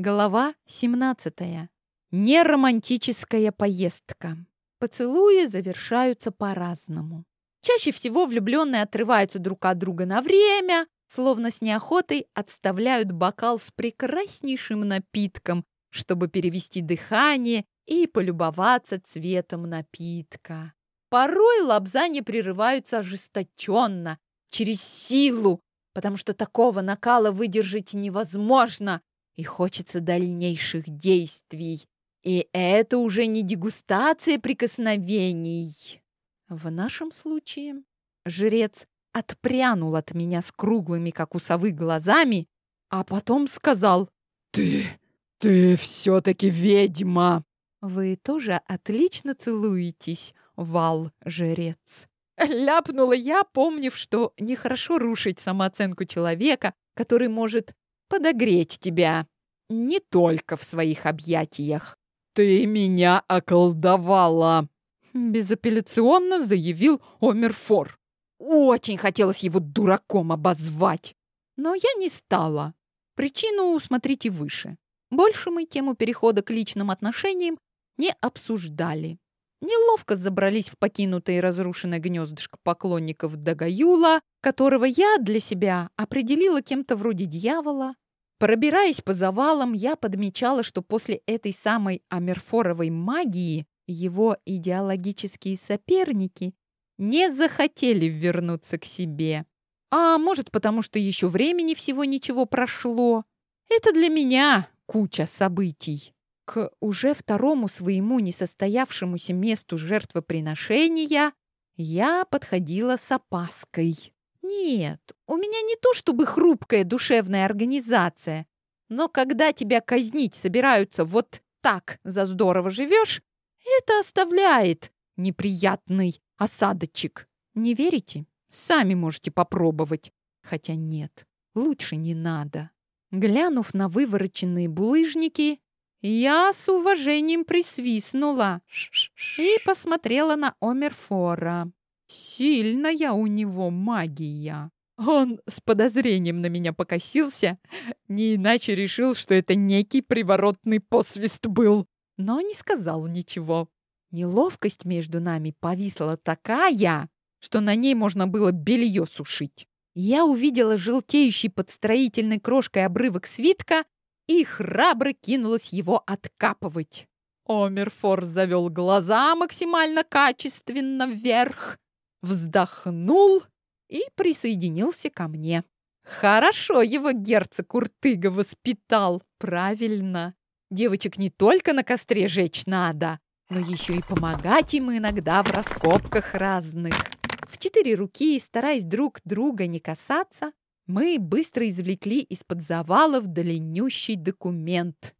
Глава 17. Неромантическая поездка. Поцелуи завершаются по-разному. Чаще всего влюбленные отрываются друг от друга на время, словно с неохотой отставляют бокал с прекраснейшим напитком, чтобы перевести дыхание и полюбоваться цветом напитка. Порой лобзания прерываются ожесточенно, через силу, потому что такого накала выдержать невозможно, и хочется дальнейших действий. И это уже не дегустация прикосновений. В нашем случае жрец отпрянул от меня с круглыми, как у совы, глазами, а потом сказал «Ты, ты все-таки ведьма!» «Вы тоже отлично целуетесь, вал-жрец!» Ляпнула я, помнив, что нехорошо рушить самооценку человека, который может подогреть тебя не только в своих объятиях. «Ты меня околдовала!» Безапелляционно заявил Омерфор. Очень хотелось его дураком обозвать. Но я не стала. Причину смотрите выше. Больше мы тему перехода к личным отношениям не обсуждали. Неловко забрались в покинутое и разрушенное гнездышко поклонников Дагаюла, которого я для себя определила кем-то вроде дьявола. Пробираясь по завалам, я подмечала, что после этой самой Амерфоровой магии его идеологические соперники не захотели вернуться к себе. А может, потому что еще времени всего ничего прошло. Это для меня куча событий. К уже второму своему несостоявшемуся месту жертвоприношения я подходила с опаской. Нет, у меня не то чтобы хрупкая душевная организация, но когда тебя казнить собираются вот так за здорово живешь, это оставляет неприятный осадочек. Не верите? Сами можете попробовать. Хотя нет, лучше не надо. Глянув на вывороченные булыжники, я с уважением присвистнула и посмотрела на Омерфора. Сильная у него магия. Он с подозрением на меня покосился, не иначе решил, что это некий приворотный посвист был, но не сказал ничего. Неловкость между нами повисла такая, что на ней можно было белье сушить. Я увидела желтеющий под строительной крошкой обрывок свитка и храбро кинулась его откапывать. Омерфор завел глаза максимально качественно вверх, вздохнул и присоединился ко мне. Хорошо его герцог Уртыга воспитал, правильно. Девочек не только на костре жечь надо, но еще и помогать им иногда в раскопках разных. В четыре руки, стараясь друг друга не касаться, мы быстро извлекли из-под завалов длиннющий документ.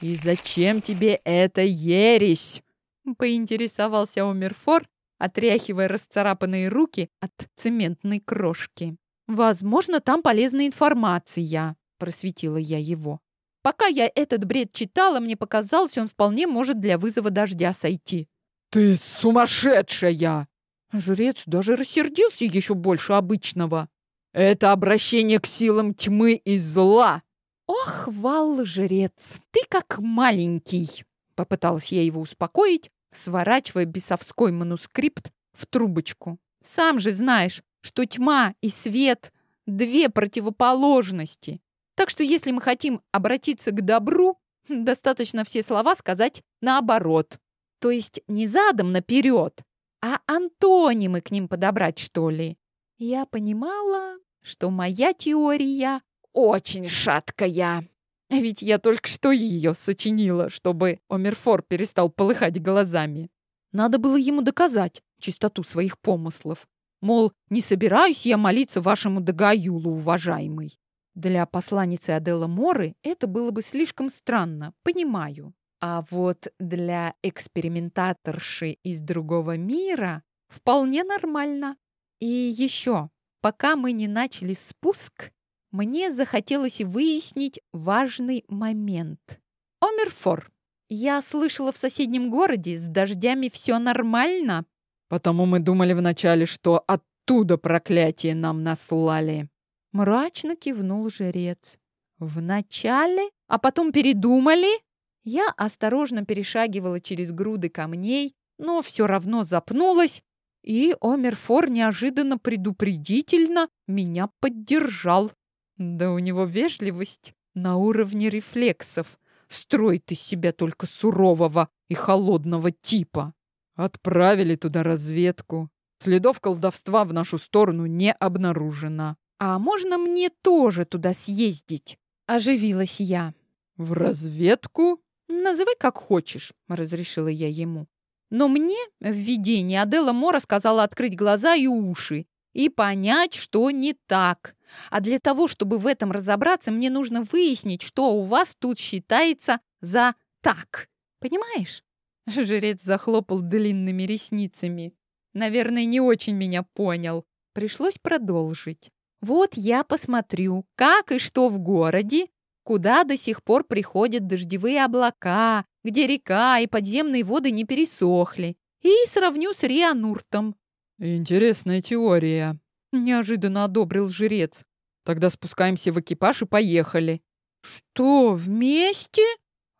«И зачем тебе эта ересь?» — поинтересовался Омерфор, отряхивая расцарапанные руки от цементной крошки. «Возможно, там полезная информация», — просветила я его. «Пока я этот бред читала, мне показалось, он вполне может для вызова дождя сойти». «Ты сумасшедшая!» Жрец даже рассердился еще больше обычного. Это обращение к силам тьмы и зла. Ох, вал-жрец, ты как маленький. Попыталась я его успокоить, сворачивая бесовской манускрипт в трубочку. Сам же знаешь, что тьма и свет — две противоположности. Так что если мы хотим обратиться к добру, достаточно все слова сказать наоборот. То есть не задом наперед, а антонимы к ним подобрать, что ли. Я понимала, что моя теория очень шаткая. Ведь я только что ее сочинила, чтобы Омерфор перестал полыхать глазами. Надо было ему доказать чистоту своих помыслов. Мол, не собираюсь я молиться вашему Дагаюлу, уважаемый. Для посланницы Аделла Моры это было бы слишком странно, понимаю. А вот для экспериментаторши из другого мира вполне нормально. И еще, пока мы не начали спуск, мне захотелось выяснить важный момент. Омерфор, я слышала в соседнем городе, с дождями все нормально? Потому мы думали вначале, что оттуда проклятие нам наслали. Мрачно кивнул жрец. Вначале а потом передумали?» Я осторожно перешагивала через груды камней, но все равно запнулась, и Омерфор неожиданно предупредительно меня поддержал. Да у него вежливость на уровне рефлексов. Строит из себя только сурового и холодного типа. Отправили туда разведку. Следов колдовства в нашу сторону не обнаружено. А можно мне тоже туда съездить? Оживилась я. В разведку? Называй как хочешь, разрешила я ему. Но мне в видении Адела Мора сказала открыть глаза и уши и понять, что не так. А для того, чтобы в этом разобраться, мне нужно выяснить, что у вас тут считается за так. Понимаешь? Жрец захлопал длинными ресницами. Наверное, не очень меня понял. Пришлось продолжить. Вот я посмотрю, как и что в городе, куда до сих пор приходят дождевые облака, где река и подземные воды не пересохли, и сравню с Риануртом. Интересная теория, неожиданно одобрил жрец. Тогда спускаемся в экипаж и поехали. Что, вместе?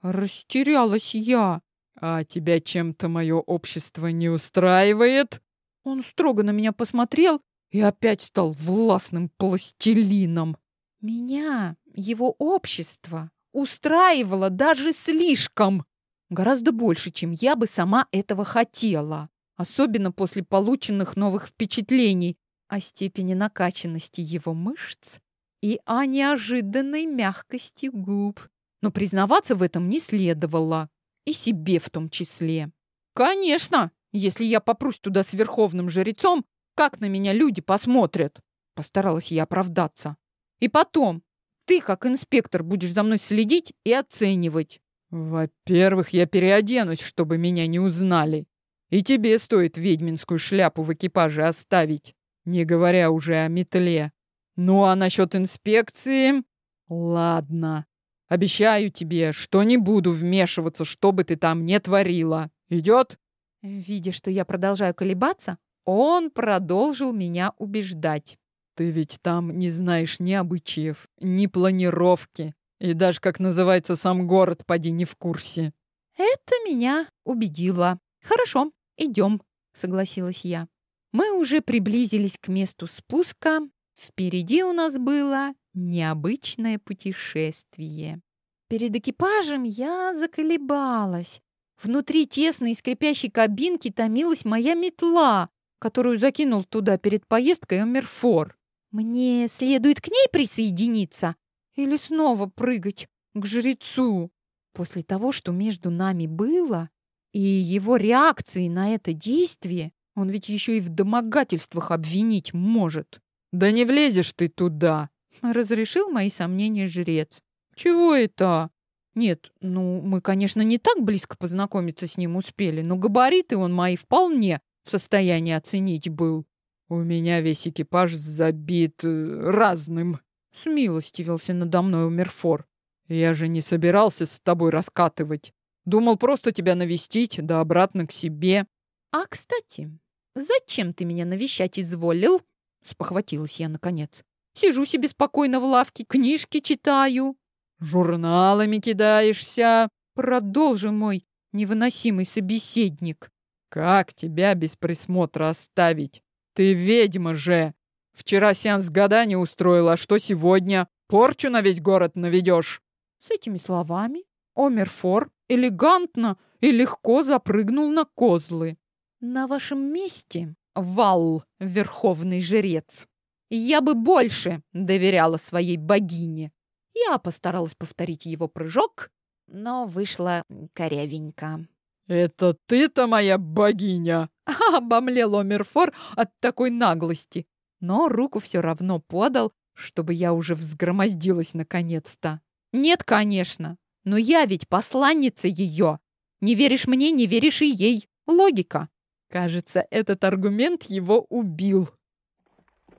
Растерялась я. А тебя чем-то мое общество не устраивает? Он строго на меня посмотрел и опять стал властным пластилином. Меня, его общество, устраивало даже слишком. Гораздо больше, чем я бы сама этого хотела. Особенно после полученных новых впечатлений о степени накачанности его мышц и о неожиданной мягкости губ. Но признаваться в этом не следовало. И себе в том числе. Конечно, если я попрусь туда с верховным жрецом, как на меня люди посмотрят? Постаралась я оправдаться. И потом, ты, как инспектор, будешь за мной следить и оценивать. Во-первых, я переоденусь, чтобы меня не узнали. И тебе стоит ведьминскую шляпу в экипаже оставить, не говоря уже о метле. Ну а насчет инспекции... Ладно. Обещаю тебе, что не буду вмешиваться, что бы ты там не творила. Идет? Видя, что я продолжаю колебаться, он продолжил меня убеждать. Ты ведь там не знаешь ни обычаев, ни планировки. И даже, как называется сам город, поди не в курсе. Это меня убедило. Хорошо, идем, согласилась я. Мы уже приблизились к месту спуска. Впереди у нас было необычное путешествие. Перед экипажем я заколебалась. Внутри тесной скрипящей кабинки томилась моя метла, которую закинул туда перед поездкой Омерфор. Мне следует к ней присоединиться или снова прыгать к жрецу? После того, что между нами было, и его реакции на это действие, он ведь еще и в домогательствах обвинить может. «Да не влезешь ты туда!» — разрешил мои сомнения жрец. «Чего это?» «Нет, ну, мы, конечно, не так близко познакомиться с ним успели, но габариты он мои вполне в состоянии оценить был». У меня весь экипаж забит э, разным. Смилостивился надо мной Умерфор. Я же не собирался с тобой раскатывать. Думал просто тебя навестить, да обратно к себе. А, кстати, зачем ты меня навещать изволил? Спохватилась я наконец. Сижу себе спокойно в лавке, книжки читаю. Журналами кидаешься. Продолжи мой невыносимый собеседник. Как тебя без присмотра оставить? Ты ведьма же! Вчера сеанс гадания устроила, а что сегодня? Порчу на весь город наведешь!» С этими словами Омерфор элегантно и легко запрыгнул на козлы. «На вашем месте, Вал, верховный жрец, я бы больше доверяла своей богине». Я постаралась повторить его прыжок, но вышло корявенько. «Это ты-то моя богиня!» — обомлел Омерфор от такой наглости. Но руку все равно подал, чтобы я уже взгромоздилась наконец-то. «Нет, конечно, но я ведь посланница ее. Не веришь мне, не веришь и ей. Логика». Кажется, этот аргумент его убил.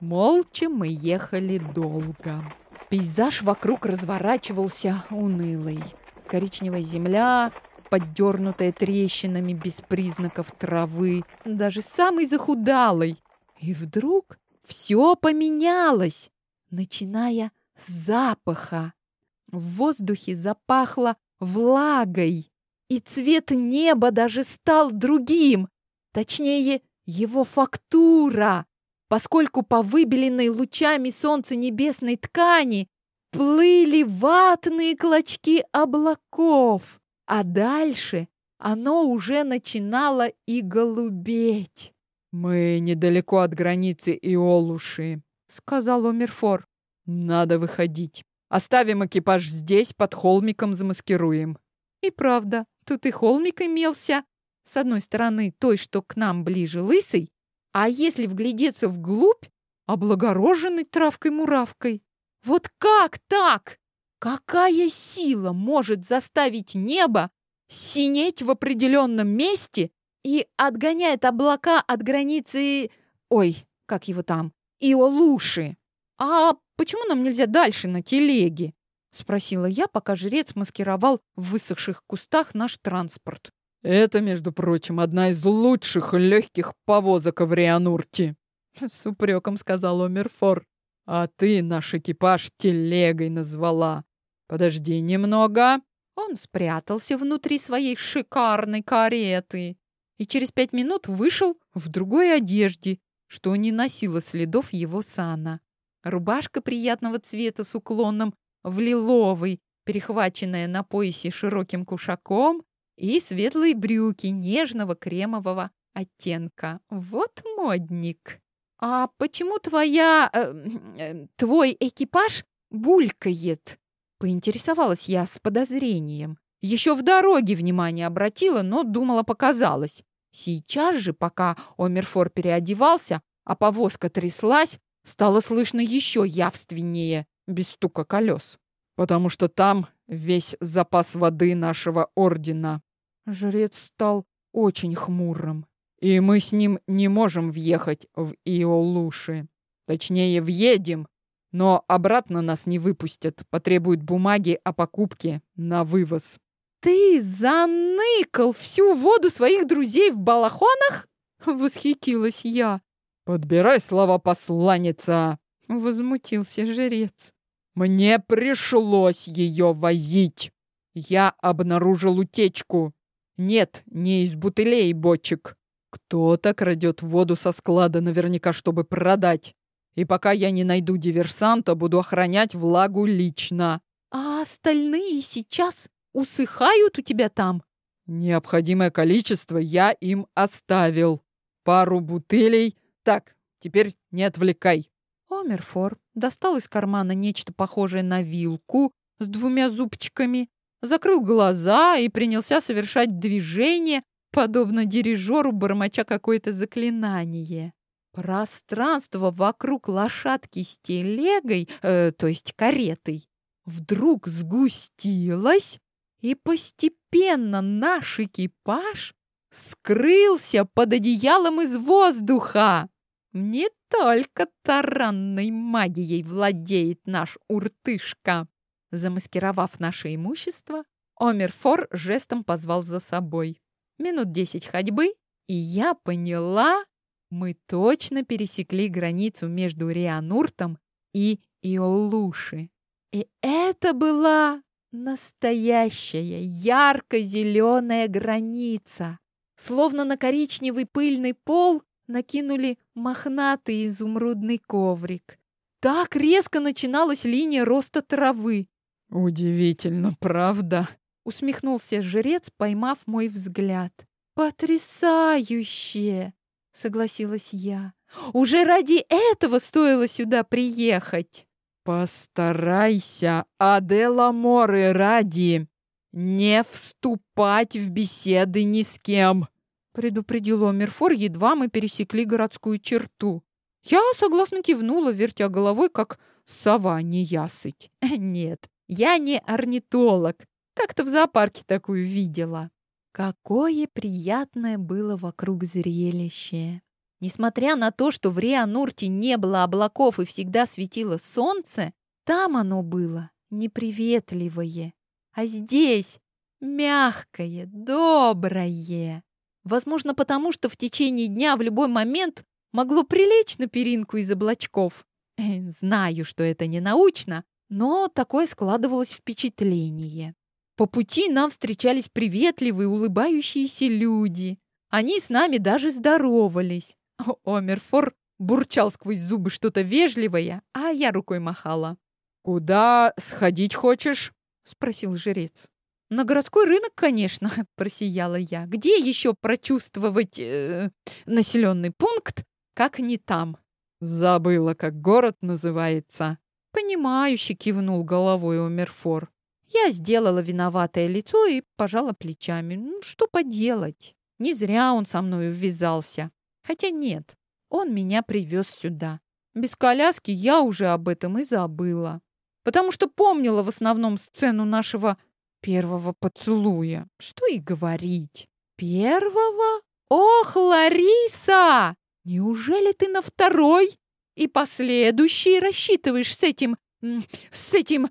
Молча мы ехали долго. Пейзаж вокруг разворачивался унылый. Коричневая земля, поддернутая трещинами без признаков травы, даже самый захудалый. И вдруг все поменялось, начиная с запаха. В воздухе запахло влагой, и цвет неба даже стал другим, точнее, его фактура, поскольку по выбеленной лучами солнца небесной ткани плыли ватные клочки облаков, а дальше оно уже начинало и голубеть. «Мы недалеко от границы Иолуши», — сказал Омерфор. «Надо выходить. Оставим экипаж здесь, под холмиком замаскируем». И правда, тут и холмик имелся. С одной стороны, той, что к нам ближе, лысый, а если вглядеться вглубь, облагороженный травкой-муравкой. Вот как так? Какая сила может заставить небо синеть в определенном месте и отгоняет облака от границы... Ой, как его там? Иолуши. А почему нам нельзя дальше на телеге? Спросила я, пока жрец маскировал в высохших кустах наш транспорт. Это, между прочим, одна из лучших легких повозок в Рианурте. С упреком сказал Омерфор. А ты наш экипаж телегой назвала. Подожди немного. Он спрятался внутри своей шикарной кареты и через пять минут вышел в другой одежде, что не носило следов его сана. Рубашка приятного цвета с уклоном в лиловый, перехваченная на поясе широким кушаком, и светлые брюки нежного кремового оттенка. Вот модник. А почему твоя... Э, э, твой экипаж булькает? Поинтересовалась я с подозрением. Еще в дороге внимание обратила, но думала, показалось. Сейчас же, пока Омерфор переодевался, а повозка тряслась, стало слышно еще явственнее, без стука колес. «Потому что там весь запас воды нашего ордена». Жрец стал очень хмурым. «И мы с ним не можем въехать в Иолуши. Точнее, въедем, но обратно нас не выпустят, потребуют бумаги о покупке на вывоз. Ты заныкал всю воду своих друзей в балахонах? Восхитилась я. Подбирай слова посланница, возмутился жрец. Мне пришлось ее возить. Я обнаружил утечку. Нет, не из бутылей бочек. Кто-то крадет воду со склада наверняка, чтобы продать. И пока я не найду диверсанта, буду охранять влагу лично. А остальные сейчас усыхают у тебя там? Необходимое количество я им оставил. Пару бутылей. Так, теперь не отвлекай. Омерфор достал из кармана нечто похожее на вилку с двумя зубчиками, закрыл глаза и принялся совершать движение, подобно дирижеру, бормоча какое-то заклинание. Пространство вокруг лошадки с телегой, э, то есть каретой, вдруг сгустилось, и постепенно наш экипаж скрылся под одеялом из воздуха. Не только таранной магией владеет наш уртышка. Замаскировав наше имущество, Омерфор жестом позвал за собой. Минут десять ходьбы, и я поняла, мы точно пересекли границу между Риануртом и Иолуши. И это была настоящая ярко-зеленая граница. Словно на коричневый пыльный пол накинули мохнатый изумрудный коврик. Так резко начиналась линия роста травы. «Удивительно, правда?» — усмехнулся жрец, поймав мой взгляд. «Потрясающе!» — согласилась я. «Уже ради этого стоило сюда приехать!» «Постарайся, Адела Моры ради, не вступать в беседы ни с кем!» — предупредил Омерфор, едва мы пересекли городскую черту. Я согласно кивнула, вертя головой, как сова неясыть. «Нет, я не орнитолог. Как-то в зоопарке такую видела». Какое приятное было вокруг зрелище! Несмотря на то, что в Рианурте не было облаков и всегда светило солнце, там оно было неприветливое, а здесь мягкое, доброе. Возможно, потому что в течение дня в любой момент могло прилечь на перинку из облачков. Знаю, что это не научно, но такое складывалось впечатление. По пути нам встречались приветливые, улыбающиеся люди. Они с нами даже здоровались. Омерфор бурчал сквозь зубы что-то вежливое, а я рукой махала. «Куда сходить хочешь?» — спросил жрец. «На городской рынок, конечно», — просияла я. «Где еще прочувствовать э, населенный пункт, как не там?» «Забыла, как город называется». Понимающе кивнул головой Омерфор. Я сделала виноватое лицо и пожала плечами. Ну, что поделать? Не зря он со мной ввязался. Хотя нет, он меня привез сюда. Без коляски я уже об этом и забыла. Потому что помнила в основном сцену нашего первого поцелуя. Что и говорить. Первого? Ох, Лариса! Неужели ты на второй и последующий рассчитываешь с этим... с этим...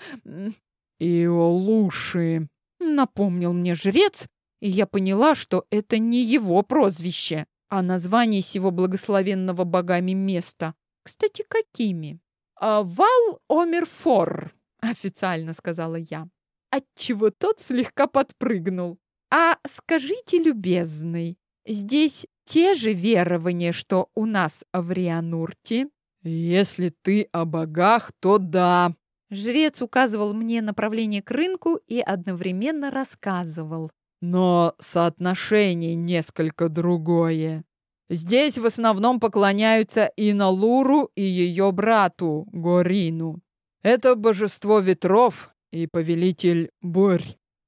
«Иолуши», — напомнил мне жрец, и я поняла, что это не его прозвище, а название сего благословенного богами места. Кстати, какими? А, «Вал Омерфор», — официально сказала я, отчего тот слегка подпрыгнул. «А скажите, любезный, здесь те же верования, что у нас в Рианурте?» «Если ты о богах, то да», Жрец указывал мне направление к рынку и одновременно рассказывал. Но соотношение несколько другое. Здесь в основном поклоняются Иналуру и ее брату Горину. Это божество ветров и повелитель бурь.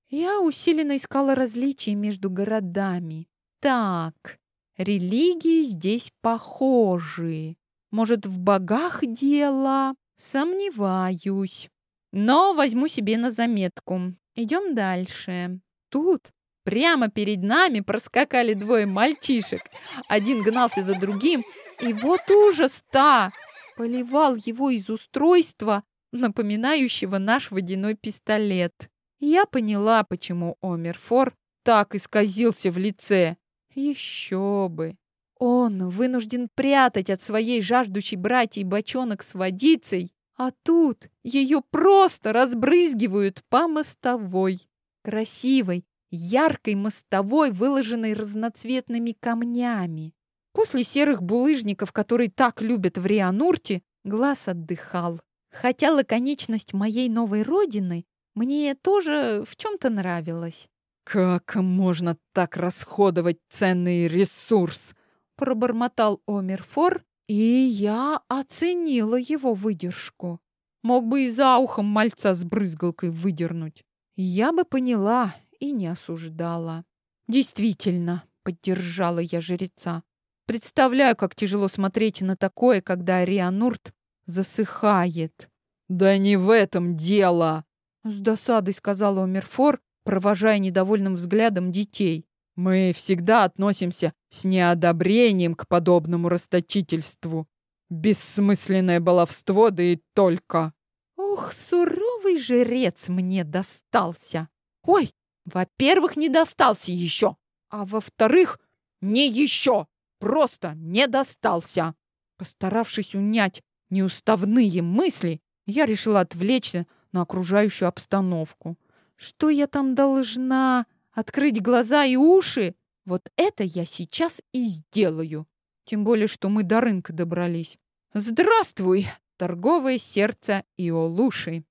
Я усиленно искала различия между городами. Так, религии здесь похожи. Может, в богах дело? Сомневаюсь. Но возьму себе на заметку. Идем дальше. Тут прямо перед нами проскакали двое мальчишек. Один гнался за другим, и вот ужас-то! Поливал его из устройства, напоминающего наш водяной пистолет. Я поняла, почему Омерфор так исказился в лице. Еще бы! Он вынужден прятать от своей жаждущей братьей бочонок с водицей, а тут ее просто разбрызгивают по мостовой. Красивой, яркой мостовой, выложенной разноцветными камнями. После серых булыжников, которые так любят в Рианурте, глаз отдыхал. Хотя лаконичность моей новой родины мне тоже в чем-то нравилась. «Как можно так расходовать ценный ресурс?» Пробормотал Омерфор, и я оценила его выдержку. Мог бы и за ухом мальца с брызгалкой выдернуть. Я бы поняла и не осуждала. Действительно, поддержала я жреца. Представляю, как тяжело смотреть на такое, когда Рианурт засыхает. Да не в этом дело, с досадой сказала Омерфор, провожая недовольным взглядом детей. Мы всегда относимся с неодобрением к подобному расточительству. Бессмысленное баловство, да и только. Ух, суровый жрец мне достался. Ой, во-первых, не достался еще, а во-вторых, не еще, просто не достался. Постаравшись унять неуставные мысли, я решила отвлечься на окружающую обстановку. Что я там должна? Открыть глаза и уши? Вот это я сейчас и сделаю. Тем более, что мы до рынка добрались. Здравствуй, торговое сердце Иолуши.